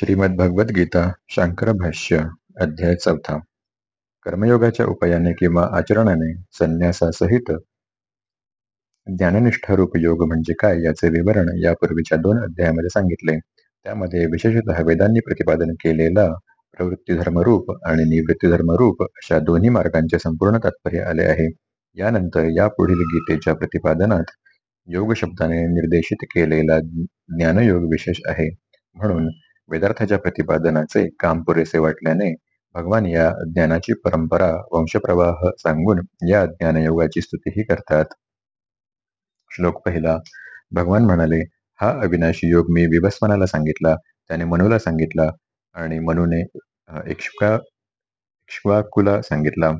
श्रीमद्भगवद्गीता शांकर भाष्य अध्याय चौथा. कर्मयोगाच्या उपायाने किंवा आचरणाने संन्यासासहित ज्ञाननिष्ठारूप योग म्हणजे काय याचे विवरण यापूर्वीच्या दोन अध्यायामध्ये सांगितले. त्यामध्ये विशेषतः वेदांनी प्रतिपादन केलेला प्रवृत्ती धर्मरूप आणि निवृत्ती धर्मरूप अशा दोन्ही मार्गांचे संपूर्ण तात्पर्य आले आहे. यानंतर यापुढील गीतेच्या प्रतिपादनात योग शब्दाने निर्देशित केलेला ज्ञानयोग विशेष आहे. म्हणून वेदार्थाच्या प्रतिपादनाचे काम पुरेसे वाटल्याने भगवान या ज्ञानाची परंपरा वंशप्रवाह सांगून या ज्ञानयोगाची स्तुतीही करतात. श्लोक पहिला भगवान म्हणाले हा अविनाशी योग मी विभस्मनाला सांगितला त्याने मनूला सांगितला आणि मनूने इक्ष्वा इक्ष्वाकुला सांगितला.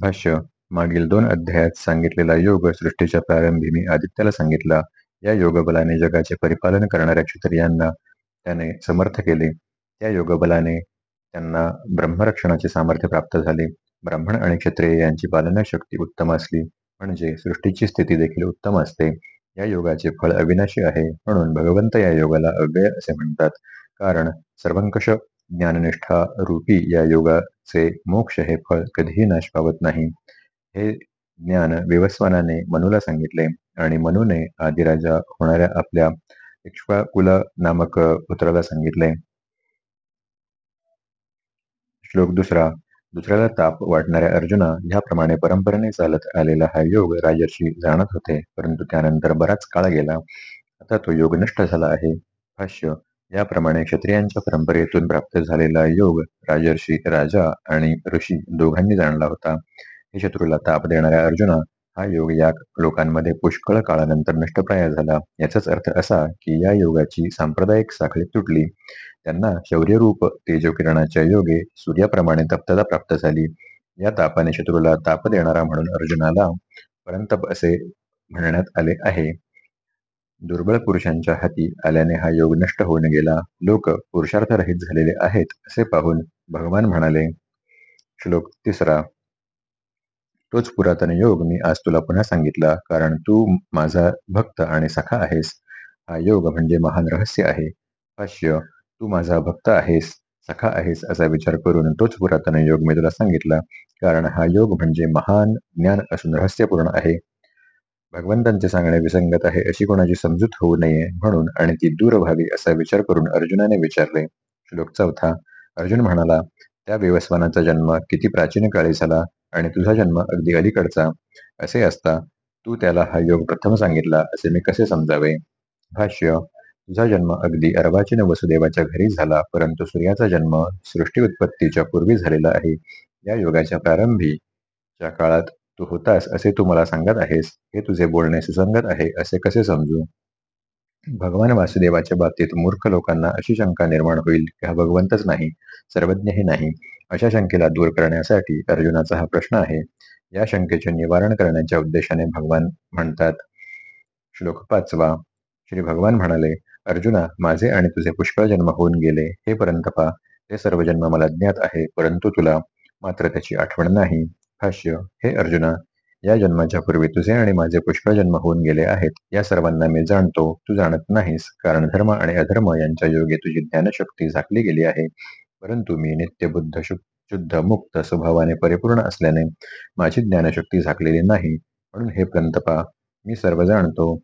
भाष्य मागील दोन अध्यायात सांगितलेला योग सृष्टीच्या प्रारंभी मी आदित्याला सांगितला. या योगबलाने जगाचे परिपालन करणाऱ्या क्षत्रियांना त्याने समर्थ केले. त्या योगबलाने त्यांना ब्रह्मरक्षणाचे सामर्थ्य प्राप्त झाले. ब्राह्मण आणि क्षत्रिय यांची पालना शक्ती उत्तम असली म्हणजे सृष्टीची स्थिती देखील उत्तम असते. या योगाचे फळ अविनाशी आहे म्हणून भगवंत या योगाला अव्यय असे म्हणतात. कारण सर्वंकष ज्ञाननिष्ठा रूपी या योगाचे मोक्ष हे फळ कधीही नाश पावत नाही. हे ज्ञान विवस्वानाने मनूला सांगितले आणि मनूने आदिराजा होणाऱ्या आपल्या इक्ष्वाकुल नामक पुत्राला सांगितले. श्लोक दुसरा दुसऱ्याला ताप वाटणाऱ्या अर्जुना ह्याप्रमाणे परंपरेने चालत आलेला हा योग राजर्षी जाणत होते परंतु त्यानंतर बराच काळ गेला. आता तो योग नष्ट झाला आहे. भाष्य याप्रमाणे क्षत्रियांच्या परंपरेतून प्राप्त झालेला योग राजर्षी राजा आणि ऋषी दोघांनी जाणला होता. हे शत्रूला ताप देणाऱ्या अर्जुना हा योग या लोकांमध्ये पुष्कळ काळानंतर नष्टप्राय झाला. याचाच अर्थ असा की या योगाची सांप्रदायिक साखळी तुटली. त्यांना शौर्यरूप तेजोकिरणाच्या योगे सूर्याप्रमाणे तप्तता प्राप्त झाली. या तापाने शत्रूला ताप देणारा म्हणून अर्जुनाला परंतप असे म्हणण्यात आले आहे. दुर्बळ पुरुषांच्या हाती आल्याने हा योग नष्ट होऊन गेला. लोक पुरुषार्थरहित झालेले आहेत असे पाहून भगवान म्हणाले श्लोक तिसरा. तोच पुरातन योग मी आज तुला पुन्हा सांगितला कारण तू माझा भक्त आणि सखा आहेस. हा योग म्हणजे महान रहस्य आहे. भाष्य तू माझा भक्त आहेस सखा आहेस असा विचार करून तोच पुरातन योग मी तुला सांगितला कारण हा योग म्हणजे महान ज्ञान असून रहस्यपूर्ण आहे. भगवंतांचे सांगणे विसंगत आहे अशी कोणाची समजूत होऊ नये म्हणून आणि ती दूर व्हावी असा विचार करून अर्जुनाने विचारले. श्लोक चौथा अर्जुन म्हणाला त्या विवस्वानाचा जन्म किती प्राचीन काळी झाला आणि तुझा जन्म अगदी अलीकडचा? असे असता तू त्याला हा योग प्रथम सांगितला असे मी कसे समजावे? भाष्य तुझा जन्म अगदी अर्वाचीन वसुदेवाच्या घरी झाला परंतु सूर्याचा जन्म सृष्टी उत्पत्तीच्या पूर्वी झालेला आहे. या योगाच्या प्रारंभीच्या काळात तू होतास असे तू मला सांगत आहेस. हे तुझे बोलणे सुसंगत आहे असे कसे समजू? भगवान वासुदेवाच्या बाबतीत मूर्ख लोकांना अशी शंका निर्माण होईल की हा भगवंतच नाही सर्वज्ञही नाही अशा शंकेला दूर करण्यासाठी अर्जुनाचा हा प्रश्न आहे. या शंकेचे निवारण करण्याच्या उद्देशाने भगवान म्हणतात श्लोक पाचवा. श्री भगवान म्हणाले अर्जुना माझे आणि तुझे पुष्कळ जन्म होऊन गेले हे पा ते सर्व जन्म मला ज्ञात आहे परंतु तुला मात्र त्याची आठवण नाही. भाष्य हे अर्जुना या जन्माच्या पूर्वी तुझे आणि माझे पुष्कळ जन्म होऊन गेले आहेत. या सर्वांना मी जाणतो. तू जाणत नाहीस. कारण धर्म आणि अधर्म यांच्या योगे तुझी ज्ञानशक्ती झाकली गेली आहे. परंतु मी नित्यबुद्ध शुद्ध मुक्त स्वभावाने परिपूर्ण असल्याने माझी ज्ञानशक्ती झाकलेली नाही. म्हणून हे प्रंतपा मी सर्व जाणतो.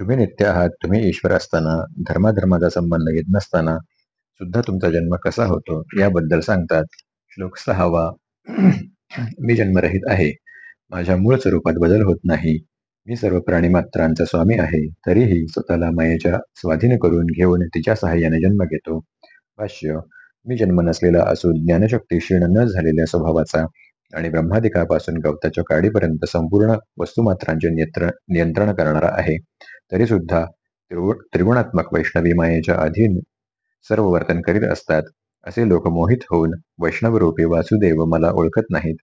तुम्ही नित्य आहात. तुम्ही ईश्वर असताना धर्माधर्माचा संबंध येत नसताना सुद्धा तुमचा जन्म कसा होतो? याबद्दल सांगतात श्लोक सहावा. मी जन्मरहित आहे. माझ्या मूळ स्वरूपात बदल होत नाही. मी सर्व प्राणी मात्रांचा स्वामी आहे. तरीही स्वतःला मायेच्या स्वाधीन करून घेऊन तिच्या सहाय्याने जन्म घेतो. भाष्य मी जन्म नसलेला असून ज्ञानशक्ती क्षीण न झालेल्या स्वभावाचा आणि ब्रह्मादिकापासून गवताच्या काडीपर्यंत संपूर्ण वस्तुमात्रांचे नियंत्रण करणारा आहे. तरी सुद्धा त्रिगुणात्मक वैष्णवी मायेच्या अधीन सर्व वर्तन करीत असतात. असे लोक मोहित होऊन वैष्णवरूपी वासुदेव मला ओळखत नाहीत.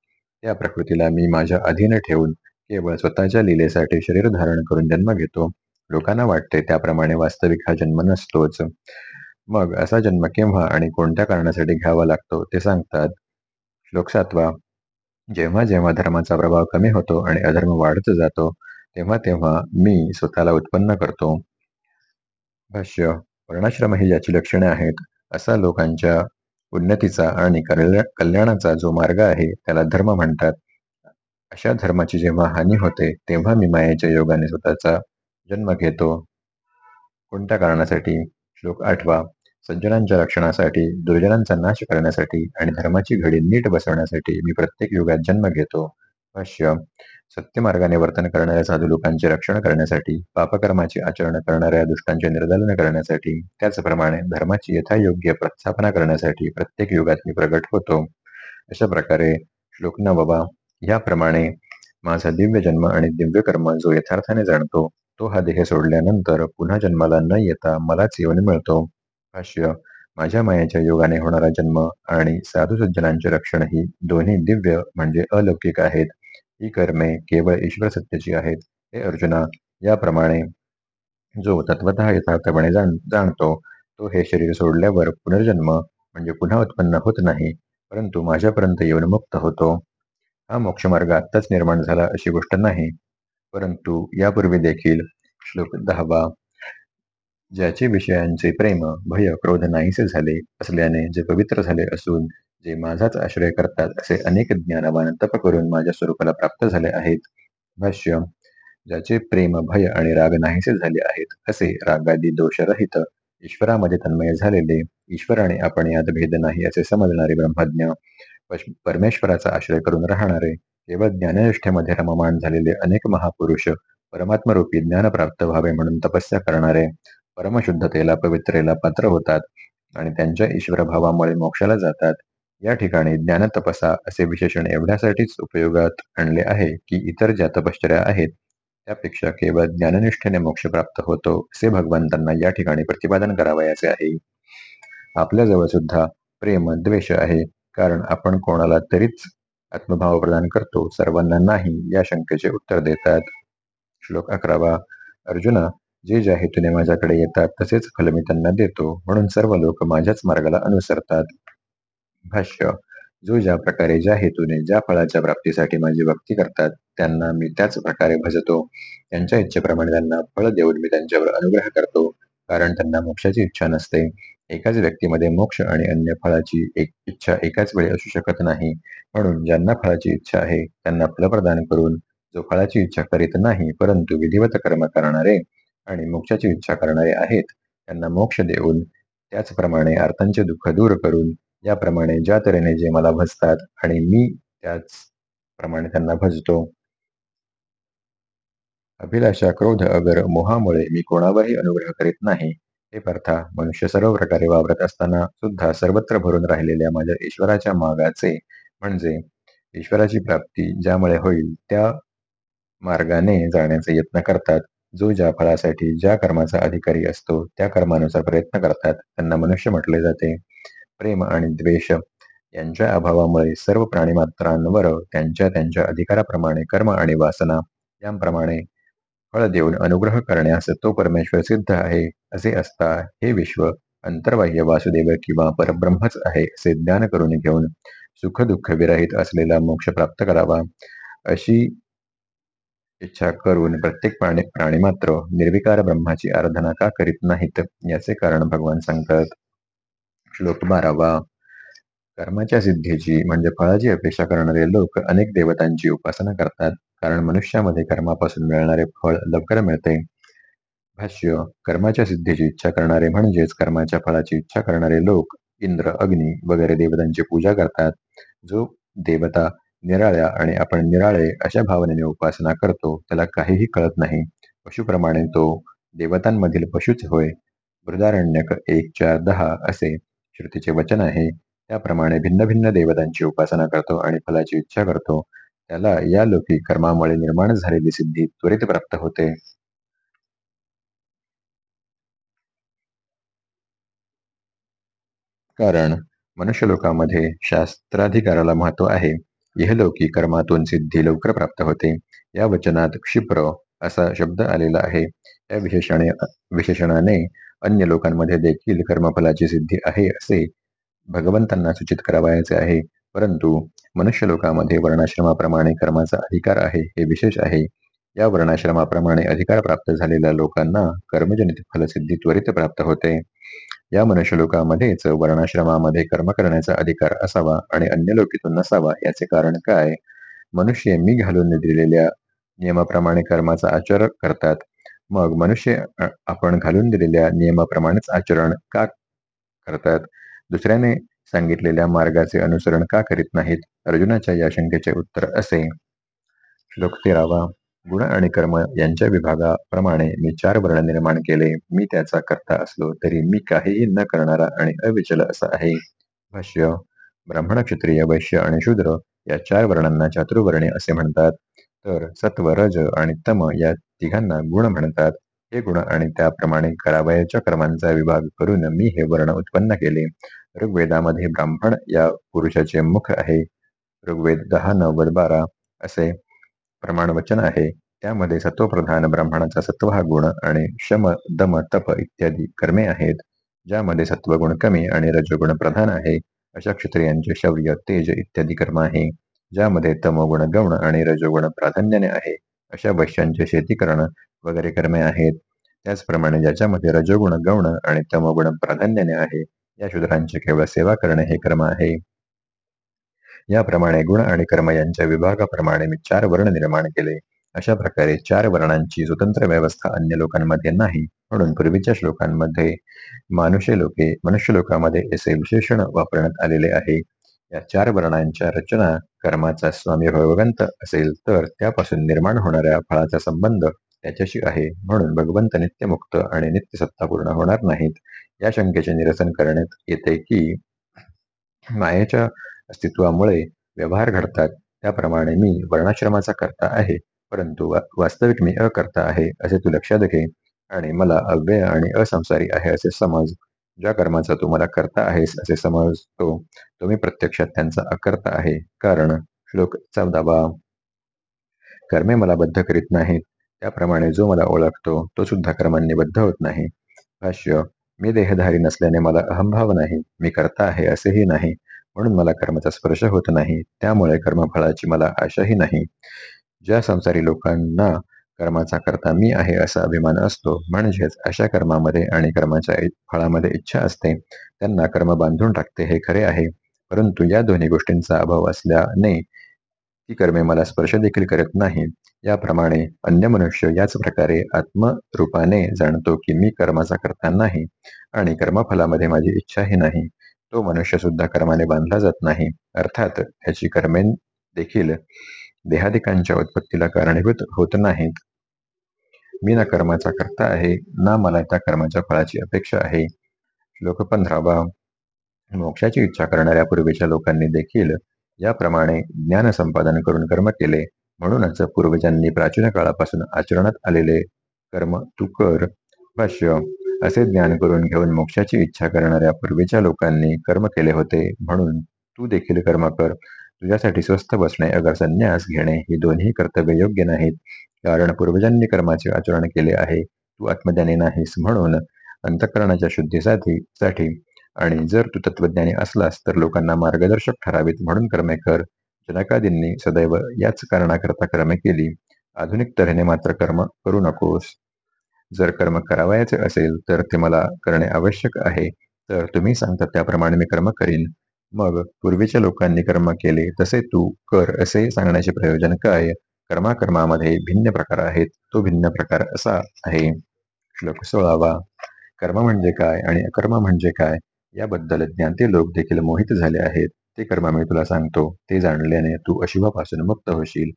त्या प्रकृतीला मी माझ्या अधीन ठेवून केवळ स्वतःच्या लिलेसाठी शरीर धारण करून जन्म घेतो. लोकांना वाटते त्याप्रमाणे वास्तविक हा जन्म नसतोच. मग असा जन्म केव्हा आणि कोणत्या कारणासाठी घ्यावा लागतो ते सांगतात. श्लोक सातवा. जेव्हा जेव्हा धर्माचा प्रभाव कमी होतो आणि अधर्म वाढत जातो तेव्हा तेव्हा मी स्वतःला उत्पन्न करतो. भाष्य. वर्णाश्रम ही ज्याची लक्षणे आहेत, असा लोकांच्या उन्नतीचा आणि कल्याणाचा जो मार्ग आहे, त्याला धर्म म्हणतात. अशा धर्माची जेव्हा हानी होते, तेव्हा मी मायेच्या योगाने स्वतःचा जन्म घेतो. कोणत्या कारणासाठी? श्लोक आठवा सज्जनांच्या रक्षणासाठी, दुर्जनांचा नाश करण्यासाठी आणि धर्माची घडी नीट बसवण्यासाठी मी प्रत्येक युगात जन्म घेतो. भाष्य सत्यमार्गाने वर्तन करणाऱ्या साधू लोकांचे रक्षण करण्यासाठी, पापकर्माचे आचरण करणाऱ्या दुष्टांचे निर्दालन करण्यासाठी, त्याचप्रमाणे धर्माची यथायोग्य प्रस्थापना करण्यासाठी प्रत्येक युगात मी प्रगट होतो. अशा प्रकारे श्लोक बाबा याप्रमाणे माझा दिव्य जन्म आणि दिव्य कर्म जो यथार्थाने जाणतो, तो हा देह सोडल्यानंतर पुन्हा जन्माला न येता मलाच येऊन मिळतो. भाष्य माझ्या मायाच्या योगाने होणारा जन्म आणि साधू सज्जनांचे रक्षण ही दोन्ही दिव्य म्हणजे अलौकिक आहेत. ही कर्मे केवळ ईश्वर सत्यची आहेत. हे अर्जुना, याप्रमाणे जो तत्वतः यथार्थपणे जाण जाणतो, तो हे शरीर सोडल्यावर पुनर्जन्म म्हणजे पुन्हा उत्पन्न होत नाही, परंतु माझ्यापर्यंत येऊन मुक्त होतो. हा मोक्षमार्ग आत्ताच निर्माण झाला अशी गोष्ट नाही, परंतु यापूर्वी देखील श्लोक दहावा ज्याचे विषयांचे प्रेम, भय, क्रोध नाहीसे झाले असल्याने जे पवित्र झाले असून जे माझाच आश्रय करतात असे अनेक ज्ञानवान तप करून माझ्या स्वरूपाला प्राप्त झाले आहेत. भाष्य ज्याचे प्रेम, भय आणि राग नाहीसे झाले आहेत असे रागादी दोषरहित ईश्वरामध्ये तन्मय झालेले, ईश्वर आणि आपण यात भेद नाही असे समजणारे ब्रह्मज्ञ, परमेश्वराचा आश्रय करून राहणारे, केवळ ज्ञाननिष्ठेमध्ये रममाण झालेले अनेक महापुरुष परमात्मरूपी ज्ञान प्राप्त व्हावे म्हणून तपस्या करणारे, परमशुद्धतेला पवित्रेला पात्र होतात आणि त्यांच्या ईश्वर भावामुळे मोक्षाला जातात. या ठिकाणी ज्ञान तपसा असे विशेषण एवढ्यासाठीच उपयोगात आणले आहे की इतर ज्या तपश्चर्या आहेत त्यापेक्षा केवळ ज्ञाननिष्ठेने मोक्ष प्राप्त होतो असे भगवंतांना या ठिकाणी प्रतिपादन करावयाचे आहे. आपल्याजवळ सुद्धा प्रेम, द्वेष आहे, कारण आपण कोणाला तरीच आत्मभाव प्रदान करतो, सर्वांना नाही या शंकेचे उत्तर देतात. श्लोक अकरावा अर्जुना जे ज्या हेतूने माझ्याकडे येतात तसेच फल मी त्यांना देतो, म्हणून सर्व लोक माझ्याच मार्गाला अनुसरतात. भाष्य जो ज्या प्रकारे ज्या हेतूने ज्या फळाच्या प्राप्तीसाठी माझी भक्ती करतात, त्यांना मी त्याच प्रकारे भजतो. त्यांच्या इच्छेप्रमाणे त्यांना फळ देऊन मी त्यांच्यावर अनुग्रह करतो, कारण त्यांना मोक्षाची इच्छा नसते. एकाच व्यक्तीमध्ये मोक्ष आणि अन्य फळाची एक इच्छा एकाच वेळी असू शकत नाही. म्हणून ज्यांना फळाची इच्छा आहे, त्यांना फल प्रदान करून, जो फळाची इच्छा करीत नाही, परंतु विधिवत कर्म करणारे आणि मोक्षाची इच्छा करणारे आहेत, त्यांना मोक्ष देऊन, त्याचप्रमाणे अर्थांचे दुःख दूर करून, याप्रमाणे ज्या तऱ्हेने जे मला भजतात आणि मी त्याच प्रमाणे त्यांना भजतो. अभिलाषा, क्रोध, अगर, मोहामुळे मी कोणावरही अनुग्रह करीत नाही. हे पार्था, मनुष्य सर्व प्रकारे वावरत असताना सुद्धा सर्वत्र भरून राहिलेल्या माझ्या ईश्वराच्या मागाचे म्हणजे ईश्वराची प्राप्ती ज्यामुळे होईल त्या मार्गाने जाण्याचे यत्न करतात. जो ज्या फळासाठी ज्या कर्माचा अधिकारी असतो त्या कर्मानुसार प्रयत्न करतात त्यांना मनुष्य म्हटले जाते. प्रेम आणि द्वेष यांच्या अभावामुळे सर्व प्राणीमात्रांवर त्यांच्या त्यांच्या अधिकाराप्रमाणे कर्म आणि वासना यांप्रमाणे फळ देऊन अनुग्रह करण्यास तो परमेश्वर सिद्ध आहे असे असता हे विश्व अंतर्बाह्य वासुदेव किंवा परब्रह्मच आहे असे ज्ञान करून घेऊन सुख दुःख विरहित असलेला मोक्ष प्राप्त करावा अशी इच्छा करून प्रत्येक प्राणी प्राणीमात्र निर्विकार ब्रह्माची आराधना का करीत नाहीत याचे कारण भगवान सांगतात. श्लोक बारावा कर्माच्या सिद्धीची म्हणजे फळाची अपेक्षा करणारे लोक अनेक देवतांची उपासना करतात, कारण मनुष्यामध्ये कर्मापासून मिळणारे फळ लवकर मिळते. भाष्य कर्माच्या सिद्धीची इच्छा करणारे म्हणजेच कर्माच्या फळाची इच्छा करणारे लोक इंद्र, अग्नी वगैरे देवतांची पूजा करतात. जो देवता निराळ्या आणि आपण निराळे अशा भावनेने उपासना करतो त्याला काहीही कळत नाही. पशुप्रमाणे तो देवतांमधील पशुच होय. बृदारण्यक एक चार दहा असे श्रुतीचे वचन आहे. त्याप्रमाणे भिन्न भिन्न देवतांची उपासना करतो आणि फलाची इच्छा करतो, त्याला या लोकी कर्मामुळे निर्माण झालेली सिद्धी त्वरित प्राप्त होते. कारण मनुष्य लोकामध्ये शास्त्राधिकाराला महत्त्व आहे. इहलोकी कर्मातून सिद्धी लवकर प्राप्त होते. या वचनात क्षिप्र असा शब्द आलेला आहे. या विशेषणे विशेषणाने अन्य लोकांमध्ये देखील कर्मफलाची सिद्धी आहे असे भगवंतांना सूचित करावयाचे आहे. परंतु मनुष्यलोकामध्ये वर्णाश्रमाप्रमाणे कर्माचा अधिकार आहे हे विशेष आहे. या वर्णाश्रमाप्रमाणे अधिकार प्राप्त झालेल्या लोकांना कर्मजनित फलसिद्धी त्वरित प्राप्त होते. या मनुष्यलोकामध्येच वर्णाश्रमामध्ये कर्म करण्याचा अधिकार असावा आणि अन्य लोकीतून नसावा याचे कारण काय मनुष्य मी घालून दिलेल्या नियमाप्रमाणे कर्माचा आचर करतात मग मनुष्य आपण घालून दिलेल्या नियमाप्रमाणेच आचरण का करतात? दुसऱ्याने सांगितलेल्या मार्गाचे अनुसरण का करीत नाहीत? अर्जुनाच्या या शंकेचे उत्तर असे. श्लोक तेरावा. गुण आणि कर्म यांच्या विभागाप्रमाणे मी चार वर्ण निर्माण केले. मी त्याचा करता असलो तरी मी काहीही न करणारा आणि अविचल असा आहे. भाष्य. ब्राह्मण क्षत्रिय वैश्य आणि शूद्र या चार वर्णांना चातुर्वर्णे असे म्हणतात. तर सत्व रज आणि तम या तिघांना गुण म्हणतात. हे गुण आणि त्याप्रमाणे करावयाच्या कर्मांचा विभाग करून मी हे वर्ण उत्पन्न केले. ऋग्वेदामध्ये ब्राह्मण या पुरुषाचे मुख आहे. ऋग्वेद दहा नव्वद बारा असे प्रमाण वचन आहे. त्यामध्ये सत्वप्रधान ब्राह्मणाचा सत्व हा गुण आणि शम दम तप इत्यादी कर्मे आहेत. ज्यामध्ये सत्वगुण कमी आणि रजगुण प्रधान आहे. अशा क्षत्रियांचे शौर्य तेज इत्यादी कर्म आहे. ज्यामध्ये तमोगुण गौण आणि रजोगुण प्राधान्याने आहे अशा वैश्यांचे शेतीकरण वगैरे कर्मे आहेत. त्याचप्रमाणे ज्याच्यामध्ये रजोगुण गौण आणि तमोगुण प्राधान्याने आहे या शूद्रांचे केवळ सेवा करणे हे कर्म आहे. याप्रमाणे गुण आणि कर्म यांच्या विभागाप्रमाणे मी चार वर्ण निर्माण केले. अशा प्रकारे चार वर्णांची स्वतंत्र व्यवस्था अन्य लोकांमध्ये नाही म्हणून पूर्वीच्या श्लोकांमध्ये मानुष्य लोके मनुष्य लोकांमध्ये असे विशेषण वापरण्यात आलेले आहे. या चार वर्णांच्या रचना कर्माचा स्वामी भगवंत असेल तर त्यापासून निर्माण होणाऱ्या फळाचा संबंध त्याच्याशी आहे. म्हणून भगवंत नित्यमुक्त आणि नित्यसत्ता पूर्ण होणार नाहीत. या शंकेचे निरसन करण्यात येते की मायेच्या अस्तित्वामुळे व्यवहार घडतात. त्याप्रमाणे मी वर्णाश्रमाचा करता आहे परंतु वास्तविक मी अकर्ता आहे असे तू लक्षात घे. आणि मला अव्यय आणि असंसारी आहे असे समज. ज्या कर्माचा तू मला करता आहेस असे समजतो तो मी प्रत्यक्षात त्यांचा अकर्ता आहे. कारण श्लोक चौदावा कर्मे मला बद्ध करीत नाहीत. त्याप्रमाणे जो मला ओळखतो तो सुद्धा कर्मांनी बद्ध होत नाही. भाष्य मी देहधारी नसल्याने मला अहंभाव नाही. मी करता आहे असेही नाही. म्हणून मला कर्माचा स्पर्श होत नाही. त्यामुळे कर्मफळाची मला आशाही नाही. ज्या संसारी लोकांना कर्माचा करता मी आहे असा अभिमान असतो. म्हणजेच अशा कर्मामध्ये आणि कर्माच्या फळामध्ये इच्छा असते. त्यांना कर्म बांधून टाकते हे खरे आहे. परंतु या दोन्ही गोष्टींचा अभाव असल्याने ती कर्मे मला स्पर्श देखील करत नाही. याप्रमाणे अन्य मनुष्य याच प्रकारे आत्मरूपाने जाणतो की मी कर्माचा करता नाही आणि कर्मफलामध्ये माझी इच्छाही नाही. तो मनुष्य सुद्धा कर्माने बांधला जात नाही. अर्थात याची कर्मे देखील देहादिकांच्या उत्पत्तीला कारणीभूत होत नाहीत. मी ना कर्माचा करता आहे ना मला त्या कर्माच्या फळाची अपेक्षा आहे. श्लोक पंधरावा मोक्षाची इच्छा करणाऱ्या पूर्वीच्या लोकांनी देखील याप्रमाणे ज्ञान संपादन करून कर्म केले. म्हणूनच पूर्वजांनी प्राचीन काळापासून आचरणात आलेले कर्म तू कर भाष्य. असे ज्ञान करून घेऊन मोक्षाची इच्छा करणाऱ्या पूर्वीच्या लोकांनी कर्म केले होते. म्हणून तू देखील कर्म कर. तुझ्यासाठी स्वस्थ बसणे अगर संन्यास घेणे ही दोन्ही कर्तव्य योग्य नाहीत. कारण पूर्वजांनी कर्माचे आचरण केले आहे. तू आत्मज्ञानी नाहीस म्हणून अंतकरणाच्या शुद्धीसाठी साठी. आणि जर तू तत्वज्ञानी असलास तर लोकांना मार्गदर्शक ठरावीत म्हणून कर्मे कर. जनकादींनी सदैव याच कारणाकरता कर्मे केली. आधुनिक तऱ्हेने मात्र कर्म करू नकोस. जर कर्म करावायचे असेल तर ते मला करणे आवश्यक आहे. तर तुम्ही सांगता त्याप्रमाणे मी कर्म करीन. मग पूर्वीच्या लोकांनी कर्म केले तसे तू कर असे सांगण्याचे प्रयोजन काय? कर्माकर्मामध्ये भिन्न प्रकार आहेत तो भिन्न प्रकार असा आहे. श्लोक सोळावा. कर्म म्हणजे काय आणि अकर्म म्हणजे काय? याबद्दल ज्ञाते लोक देखील मोहित झाले आहेत. ते कर्म मी तुला सांगतो ते जाणल्याने तू अशुभापासून मुक्त होशील.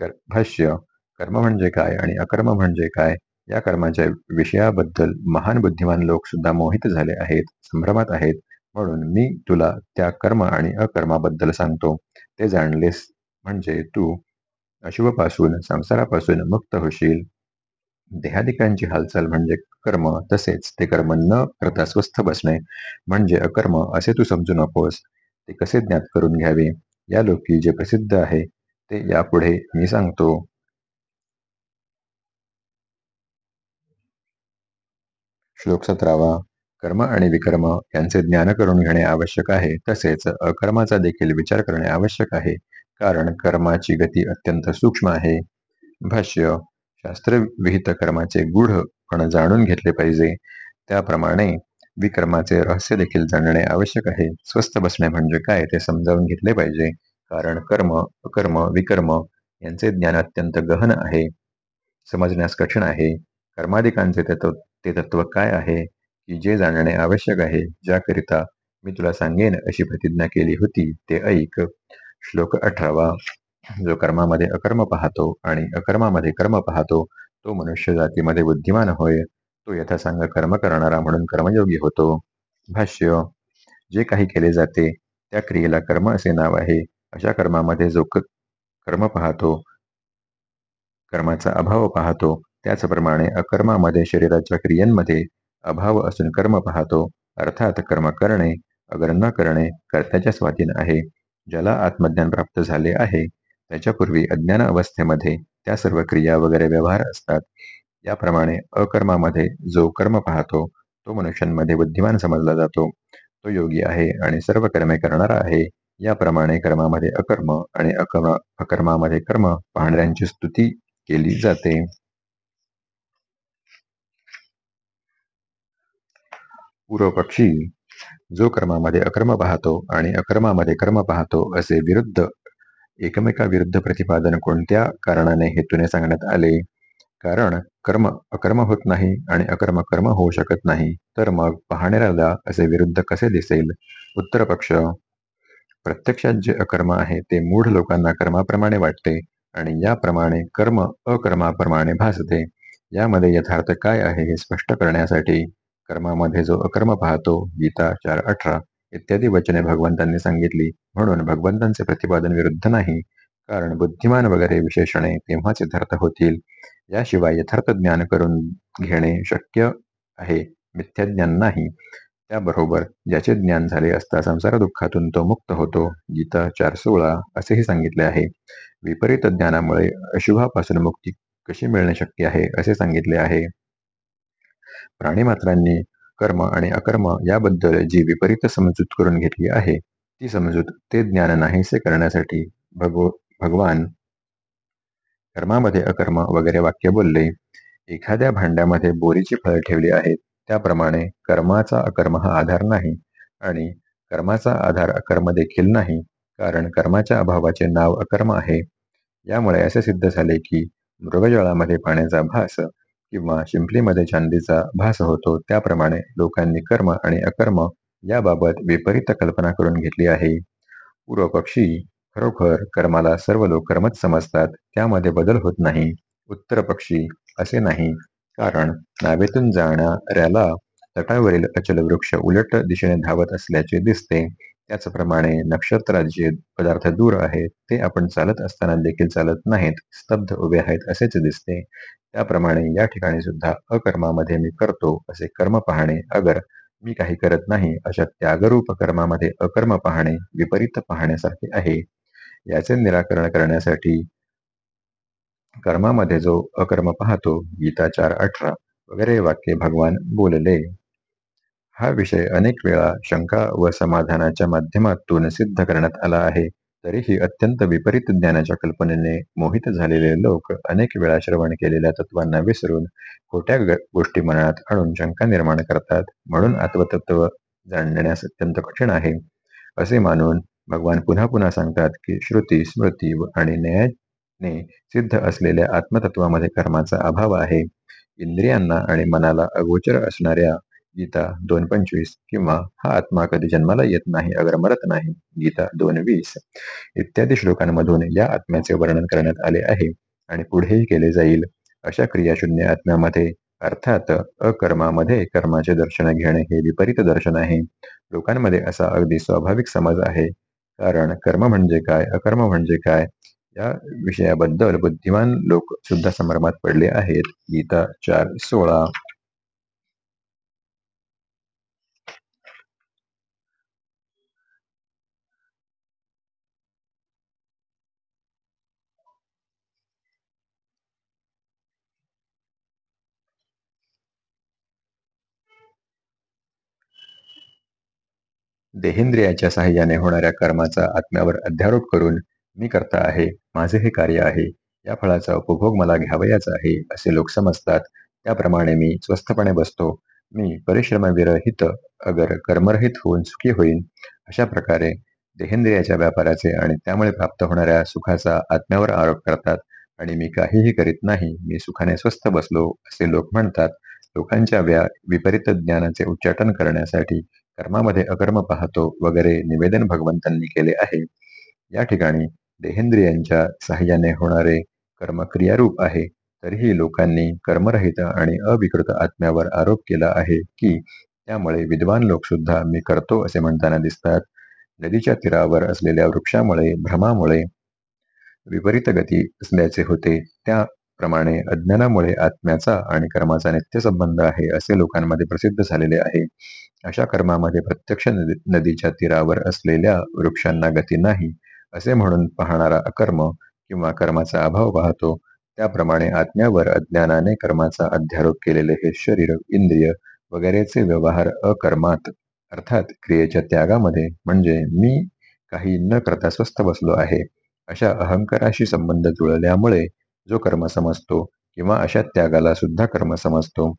कर भाष्य कर्म म्हणजे काय आणि अकर्म म्हणजे काय? या कर्माच्या विषयाबद्दल महान बुद्धिमान लोक सुद्धा मोहित झाले आहेत संभ्रमात आहेत. म्हणून मी तुला त्या कर्म आणि अकर्माबद्दल सांगतो. ते जाणलेस म्हणजे तू अशुभपासून संसारापासून मुक्त होशील. देहादिकांची हालचाल म्हणजे कर्म तसेच ते कर्म न करता स्वस्थ बसणे म्हणजे अकर्म असे तू समजू नकोस. ते कसे ज्ञात करून घ्यावे? या लोकी जे प्रसिद्ध आहे ते यापुढे मी सांगतो. श्लोक सतरावा. कर्म आणि विकर्म यांचे ज्ञान करून घेणे आवश्यक आहे तसेच अकर्माचा देखील विचार करणे आवश्यक आहे. कारण कर्माची गती अत्यंत सूक्ष्म आहे. भाष्य शास्त्र विहित कर्माचे गूढ पण जाणून घेतले पाहिजे. त्याप्रमाणे विक्रमाचे रहस्य देखील जाणणे आवश्यक आहे. स्वस्थ बसणे म्हणजे काय ते समजावून घेतले पाहिजे. कारण कर्म अकर्म विकर्म यांचे ज्ञान अत्यंत गहन आहे. समजण्यास कठीण आहे. कर्माधिकांचे तत्व ते तत्व काय आहे? की जे जाणणे आवश्यक आहे. ज्याकरिता मी तुला सांगेन अशी प्रतिज्ञा केली होती ते ऐक. श्लोक अठरावा जो कर्मामध्ये अकर्म पाहतो आणि अकर्मामध्ये कर्म पाहतो तो मनुष्य जातीमध्ये बुद्धिमान होय तो यथासांग कर्म करणारा म्हणून कर्मयोगी होतो. भाष्य जे काही केले जाते त्या क्रियेला कर्म असे नाव आहे. अशा कर्मामध्ये जो कर्म पाहतो कर्माचा अभाव पाहतो त्याचप्रमाणे अकर्मामध्ये शरीराच्या क्रियांमध्ये अभाव असून कर्म पाहतो अर्थात कर्म करणे अगर न करणे कर्त्याच्या स्वाधीन आहे. ज्याला आत्मज्ञान प्राप्त झाले आहे त्याच्यापूर्वी अज्ञान अवस्थेमध्ये त्या सर्व क्रिया वगैरे व्यवहार असतात. याप्रमाणे अकर्मामध्ये जो कर्म पाहतो तो मनुष्यांमध्ये बुद्धिमान समजला जातो. तो योगी आहे आणि सर्व कर्मे करणारा आहे. याप्रमाणे कर्मामध्ये अकर्म आणि अकर्म अकर्मामध्ये कर्म पाहणाऱ्यांची स्तुती केली जाते. पूर्वपक्षी जो कर्मामध्ये अकर्म पाहतो आणि अकर्मामध्ये कर्म पाहतो असे विरुद्ध एकमेकाविरुद्ध प्रतिपादन कोणत्या कारणाने हेतूने सांगण्यात आले? कारण कर्म अकर्म होत नाही आणि अकर्म कर्म होऊ शकत नाही. तर मग पाहणाऱ्याला असे विरुद्ध कसे दिसेल? उत्तर पक्ष. प्रत्यक्षात जे अकर्म आहे ते मूढ लोकांना कर्माप्रमाणे वाटते आणि याप्रमाणे कर्म अकर्माप्रमाणे भासते. यामध्ये यथार्थ काय आहे हे स्पष्ट करण्यासाठी कर्मामध्ये जो अकर्म पाहतो गीता चार अठरा इत्यादी वचने भगवंतांनी सांगितली. म्हणून भगवंतांचे प्रतिपादन विरुद्ध नाही. कारण बुद्धिमान वगैरे विशेषणे तेव्हाच यथार्थ होतील. याशिवाय यथार्थ ज्ञान करून घेणे शक्य आहे. मिथ्याज्ञान नाही. त्याबरोबर ज्याचे ज्ञान झाले असता संसार दुःखातून तो मुक्त होतो. गीता चार सोळा असेही सांगितले आहे. विपरीत ज्ञानामुळे अशुभापासून मुक्ती कशी मिळणे शक्य आहे असे सांगितले आहे. प्राणीमात्रांनी कर्म आणि अकर्म याबद्दल जी विपरीत समजूत करून घेतली आहे ती समजूत ते ज्ञान नाहीसे करण्यासाठी भगव भगवान कर्मामध्ये अकर्म वगैरे वाक्य बोलले. एखाद्या भांड्यामध्ये बोरीची फळं ठेवली आहेत त्याप्रमाणे कर्माचा अकर्म हा आधार नाही आणि कर्माचा आधार अकर्म देखील नाही कारण कर्माच्या अभावाचे नाव अकर्म आहे. यामुळे असे सिद्ध झाले की मृगजळामध्ये पाण्याचा भास किंवा शिंपलीमध्ये चांदीचा भास होतो त्याप्रमाणे लोकांनी कर्म आणि अकर्म याबाबत विपरीत कल्पना करून घेतली आहे. पूर्वपक्षी खरोखर कर्माला सर्व लोक कर्मच समजतात त्यामध्ये बदल होत नाही. उत्तर पक्षी असे नाही कारण नावेतून जाणाऱ्याला तटावरील अचल वृक्ष उलट दिशेने धावत असल्याचे दिसते. त्याचप्रमाणे नक्षत्रात जे पदार्थ दूर आहेत ते आपण चालत असताना देखील चालत नाहीत स्तब्ध उभे आहेत असेच दिसते. त्याप्रमाणे या ठिकाणी सुद्धा अकर्मामध्ये मी करतो असे कर्म पाहणे. अगर मी काही करत नाही अशा त्यागरूप कर्मामध्ये अकर्म पाहणे विपरीत पाहण्यासारखे आहे. याचे निराकरण करण्यासाठी कर्मामध्ये जो अकर्म पाहतो गीता चार अठरा वगैरे वाक्य भगवान बोलले. हा विषय अनेक वेळा शंका व समाधानाच्या माध्यमातून सिद्ध करण्यात आला आहे. तरीही अत्यंत विपरीत ज्ञानाच्या कल्पनेने मोहित झालेले लोक अनेक वेळा श्रवण केलेल्या तत्वांना विसरून खोट्या गोष्टी मनात आणून शंका निर्माण करतात. म्हणून आत्मतत्व जाणण्यास अत्यंत कठीण आहे. असे मानून भगवान पुन्हा पुन्हा सांगतात की श्रुती स्मृती आणि न्यायाने सिद्ध असलेल्या आत्मतत्वामध्ये कर्माचा अभाव आहे. इंद्रियांना आणि मनाला अगोचर असणाऱ्या गीता दोन पंचवीस किंवा हा आत्मा कधी जन्माला येत नाही अगर मरत नाही गीता दोन वीस. इत्यादी श्लोकांमधून या आत्म्याचे वर्णन करण्यात आले आहे आणि पुढेही केले जाईल. अशा क्रियाशून्य आत्म्यामध्ये अर्थात अकर्मामध्ये कर्माचे दर्शन घेणे हे विपरीत दर्शन आहे. लोकांमध्ये असा अगदी स्वाभाविक समज आहे. कारण कर्म म्हणजे काय अकर्म म्हणजे काय या विषयाबद्दल बुद्धिमान लोक सुद्धा संभ्रमात पडले आहेत. गीता चार सोळा. देहेंद्रियाच्या सहाय्याने होणाऱ्या कर्माचा आत्म्यावर अध्यारोप करून मी करता आहे माझे हे कार्य आहे या फळाचा उपभोग मला घ्यावयाचा आहे असे लोक समजतात. त्याप्रमाणे मी स्वस्थपणे बसतो. मी परिश्रमविरहित अगर कर्मरहित होऊन सुखी होईन अशा प्रकारे देहेंद्रियाच्या व्यापाराचे आणि त्यामुळे प्राप्त होणाऱ्या सुखाचा आत्म्यावर आरोप करतात आणि मी काहीही करीत नाही मी सुखाने स्वस्थ बसलो असे लोक म्हणतात. लोकांच्या व्या विपरीत ज्ञानाचे उच्चाटन करण्यासाठी कर्मामध्ये अकर्म पाहतो वगैरे निवेदन भगवंतांनी केले आहे. या ठिकाणी देहेंद्रियांच्या साह्याने होणारे कर्म क्रियारूप आहे. तरीही लोकांनी कर्मरहित आणि अविकृत आत्म्यावर आरोप केला आहे की त्यामुळे विद्वान लोक सुद्धा मी करतो असे म्हणताना दिसतात. नदीच्या तीरावर असलेल्या वृक्षामुळे भ्रमामुळे विपरीत गती असल्याचे होते. त्याप्रमाणे अज्ञानामुळे आत्म्याचा आणि कर्माचा नित्य संबंध आहे असे लोकांमध्ये प्रसिद्ध झालेले आहे. अशा कर्मामध्ये प्रत्यक्ष नदीच्या तीरावर असलेल्या वृक्षांना गती नाही असे म्हणून पाहणारा अकर्म किंवा कर्माचा अभाव पाहतो. त्याप्रमाणे आत्म्यावर अज्ञानाने कर्माचा अध्यारोप केलेले हे शरीर इंद्रिय वगैरेचे व्यवहार अकर्मात. अर्थात क्रियेच्या त्यागामध्ये म्हणजे मी काही न करता स्वस्थ बसलो आहे. अशा अहंकाराशी संबंध जुळल्यामुळे जो कर्म समजतो किंवा अशा त्यागाला सुद्धा कर्म समजतो.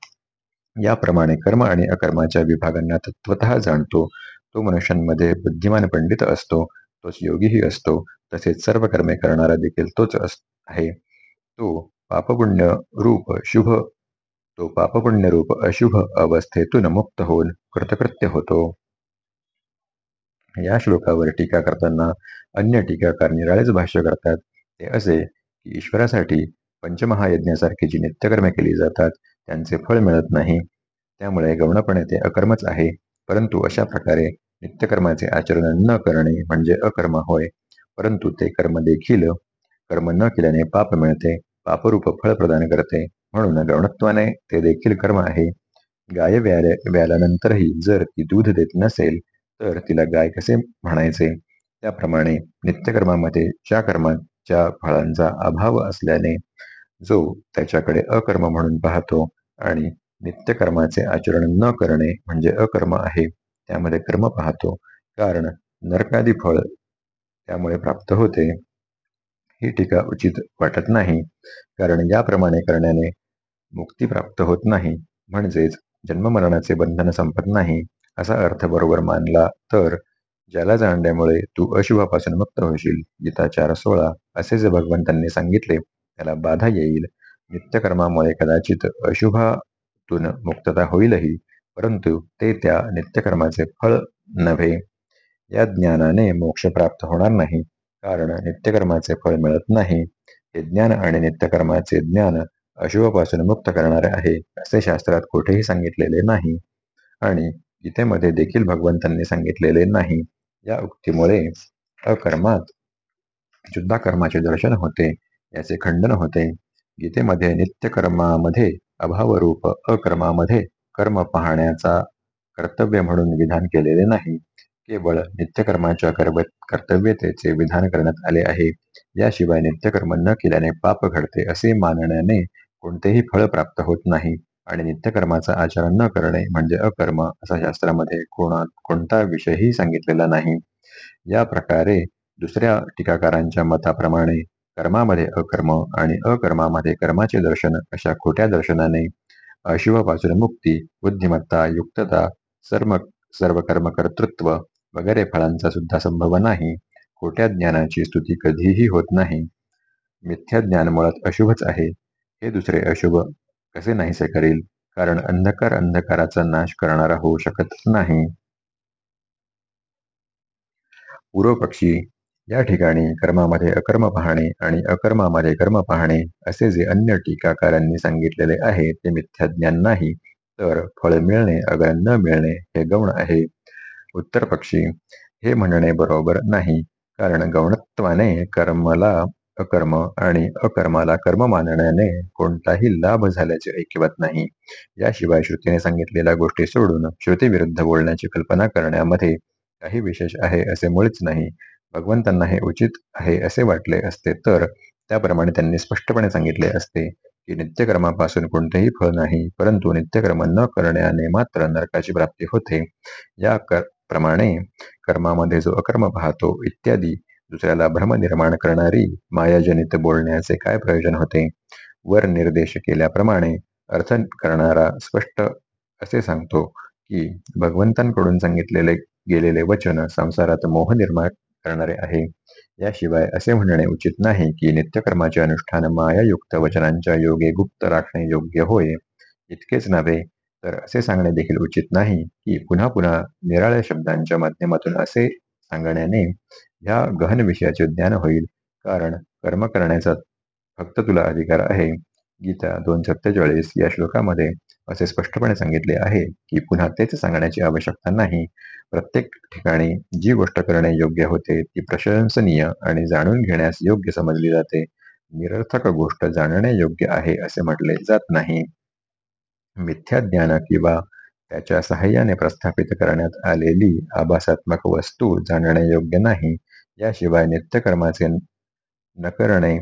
याप्रमाणे कर्म आणि अकर्माच्या विभागांना तत्वत जाणतो. तो मनुष्यांमध्ये बुद्धिमान पंडित असतो तोच योगीही असतो तसेच सर्व कर्मे करणारा देखील तोच आहे. तो पापपुण्य रूप शुभ तो पापपुण्य रूप अशुभ अवस्थेतून मुक्त होऊन कृतकृत्य होतो. या श्लोकावर टीका करताना अन्य टीकाकार निराळेच भाष्य करतात. ते असे की ईश्वरासाठी पंचमहायज्ञासारखी जी नित्यकर्मे केली जातात त्यांचे फळ मिळत नाही. त्यामुळे गौणपणे ते अकर्मच आहे. परंतु अशा प्रकारे नित्यकर्माचे आचरण न करणे म्हणजे अकर्म होय. परंतु ते कर्म देखील कर्म न केल्याने पाप मिळते पापरूप फळ प्रदान करते. म्हणून गौणत्वाने ते देखील कर्म आहे. गाय व्याल्यानंतरही जर ती दूध देत नसेल तर तिला गाय कसे म्हणायचे? त्याप्रमाणे नित्यकर्मामध्ये ज्या कर्माच्या फळांचा अभाव असल्याने जो त्याच्याकडे अकर्म म्हणून पाहतो आणि नित्यकर्माचे आचरण न करणे म्हणजे अकर्म आहे. त्यामध्ये कर्म पाहतो. कारण नरकादी फळ त्यामुळे प्राप्त होते. ही टीका उचित वाटत नाही. कारण याप्रमाणे करण्याने मुक्ती प्राप्त होत नाही. म्हणजेच जन्ममरणाचे बंधन संपत नाही. असा अर्थ बरोबर मानला तर ज्याला जाणल्यामुळे तू अशुभापासून मुक्त होशील. गीता चार सोळा असे जे भगवंतांनी सांगितले. त्याला बाधा येईल. नित्यकर्मामुळे कदाचित अशुभातून मुक्तता होईलही परंतु ते त्या नित्यकर्माचे फळ नव्हे. या ज्ञानाने मोक्ष प्राप्त होणार नाही कारण नित्यकर्माचे फळ मिळत नाही. हे ज्ञान आणि नित्यकर्माचे ज्ञान अशुभापासून मुक्त करणारे आहे असे शास्त्रात कुठेही सांगितलेले नाही. आणि गीतेमध्ये देखील भगवंतांनी सांगितलेले नाही. या उक्तीमुळे अकर्मात शुद्धा कर्माचे दर्शन होते याचे खंडन होते. गीतेमध्ये नित्यकर्मामध्ये अभावरूप अकर्मामध्ये कर्म पाहण्याचा कर्तव्य म्हणून विधान केलेले नाही. केवळ नित्यकर्माच्या कर्तव्यतेचे विधान करण्यात आले आहे. याशिवाय नित्यकर्म न केल्याने पाप घडते असे मानण्याने कोणतेही फळ प्राप्त होत नाही. आणि नित्यकर्माचा आचरण न करणे म्हणजे अकर्म असा शास्त्रामध्ये कोणा कोणता विषयही सांगितलेला नाही. या प्रकारे दुसऱ्या टीकाकारांच्या मताप्रमाणे कर्मामध्ये अकर्म आणि अकर्मामध्ये कर्माचे दर्शन अशा खोट्या दर्शनाने अशिवापासून मुक्ती बुद्धिमत्ता युक्तता सर्व सर्व कर्मकर्तृत्व वगैरे फळांचा सुद्धा संभव नाही. खोट्या ज्ञानाची स्तुती कधीही होत नाही. मिथ्या ज्ञान मुळात अशुभच आहे. हे दुसरे अशुभ कसे नाहीसे करील? कारण अंधकार अंधकाराचा नाश करणारा होऊ शकत नाही. पूर्वपक्षी या ठिकाणी कर्मामध्ये अकर्म पाहणे आणि अकर्मामध्ये कर्म पाहणे असे जे अन्य टीकाकारांनी सांगितलेले आहे ते मिथ्याज्ञान नाही तर फळ मिळणे अगर न मिळणे हे गौण आहे. उत्तर पक्षी हे म्हणणे बरोबर नाही कारण गौणत्वाने कर्मला अकर्म आणि अकर्माला कर्म मानण्याने कोणताही लाभ झाल्याचे ऐकिवत नाही. याशिवाय श्रुतीने सांगितलेल्या गोष्टी सोडून श्रुतीविरुद्ध बोलण्याची कल्पना करण्यामध्ये काही विशेष आहे असे मुळीच नाही. भगवंतांना हे उचित आहे असे वाटले असते तर त्याप्रमाणे त्यांनी स्पष्टपणे सांगितले असते की नित्यकर्मापासून कोणतेही फळ नाही परंतु नित्यकर्म न करण्याने मात्र नरकाची प्राप्ती होते. या कर प्रमाणे कर्मामध्ये जो अकर्म पाहतो इत्यादी दुसऱ्याला भ्रम निर्माण करणारी मायाजनित बोलण्याचे काय प्रयोजन होते? वर निर्देश केल्याप्रमाणे अर्थ करणारा स्पष्ट असे सांगतो की भगवंतांकडून सांगितलेले गेलेले वचन संसारात मोह निर्माण करणारे आहे. याशिवाय असे म्हणणे उचित नाही की नित्यकर्माचे अनुष्ठान मायायुक्त वचनांच्या योगे गुप्त राखणे योग्य होय. इतकेच नव्हे तर असे सांगणे देखील उचित नाही की पुन्हा पुन्हा निराळ्या शब्दांच्या माध्यमातून असे सांगण्याने ह्या गहन विषयाचे ज्ञान होईल. कारण कर्म करण्याचा फक्त तुला अधिकार आहे. गीता दोन सत्तेचाळीस या श्लोकामध्ये असे स्पष्टपणे सांगितले आहे की पुन्हा तेच सांगण्याची आवश्यकता नाही. प्रत्येक ठिकाणी जी गोष्ट करणे योग्य होते ती प्रशंसनीय आणि जाणून घेण्यास योग्य समजली जाते. निरर्थक गोष्ट जाणणे योग्य आहे असे म्हटले जात नाही. मिथ्या ज्ञान किंवा त्याच्या सहाय्याने प्रस्थापित करण्यात आलेली आभासात्मक वस्तू जाणणे योग्य नाही. याशिवाय नित्यकर्माचे न करणे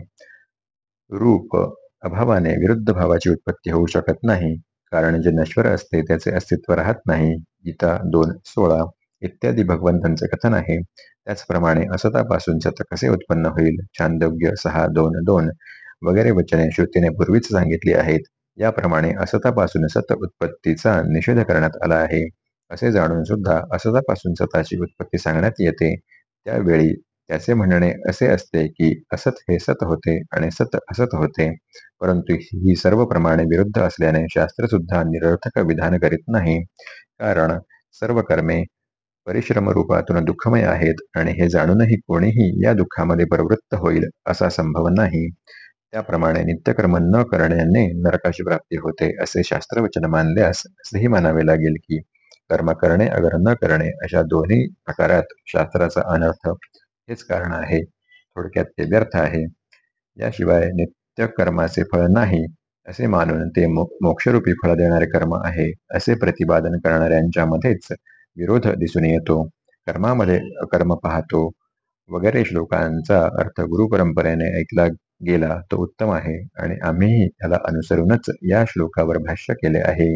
रूप अभावाने विरुद्ध भावाची उत्पत्ती होऊ शकत नाही. कारण जे नश्वर असते त्याचे अस्तित्व राहत नाही. गीता दोन सोळा इत्यादी भगवंतांचे कथन आहे. त्याचप्रमाणे असतापासून सत कसे उत्पन्न होईल? छांदोग्य सहा दोन दोन वगैरे वचने श्रुतीने पूर्वीच सांगितली आहेत. याप्रमाणे असतापासून सत उत्पत्तीचा निषेध करण्यात आला आहे. असे जाणून सुद्धा असतापासून सताची उत्पत्ती सांगण्यात येते. त्यावेळी त्याचे म्हणणे असे असते की असत हे सत होते आणि सत असत होते परंतु ही सर्व प्रमाणे विरुद्ध असल्याने शास्त्र सुद्धा निरर्थक विधान करीत नाही. कारण सर्व कर्मे परिश्रम रूपातून दुःखमय आहेत आणि हे जाणूनही कोणीही या दुःखामध्ये प्रवृत्त होईल असा संभव नाही. त्याप्रमाणे नित्यकर्म न करण्याने नरकाची प्राप्ती होते असे शास्त्रवचन मानल्यास असेही मानावे लागेल की कर्म करणे अगर न करणे अशा दोन्ही प्रकारात शास्त्राचा अनर्थ हेच कारण आहे. थोडक्यात ते व्यर्थ आहे. याशिवाय नित्य कर्माचे फळ नाही असे मानून ते मोक्षरूपी फळ देणारे कर्म आहे असे प्रतिपादन करणाऱ्यांच्या मध्येच विरोध दिसून येतो. कर्मामध्ये अकर्म पाहतो. वगैरे श्लोकांचा अर्थ गुरु परंपरेने ऐकला गेला तो उत्तम आहे आणि आम्हीही त्याला अनुसरूनच या श्लोकावर भाष्य केले आहे.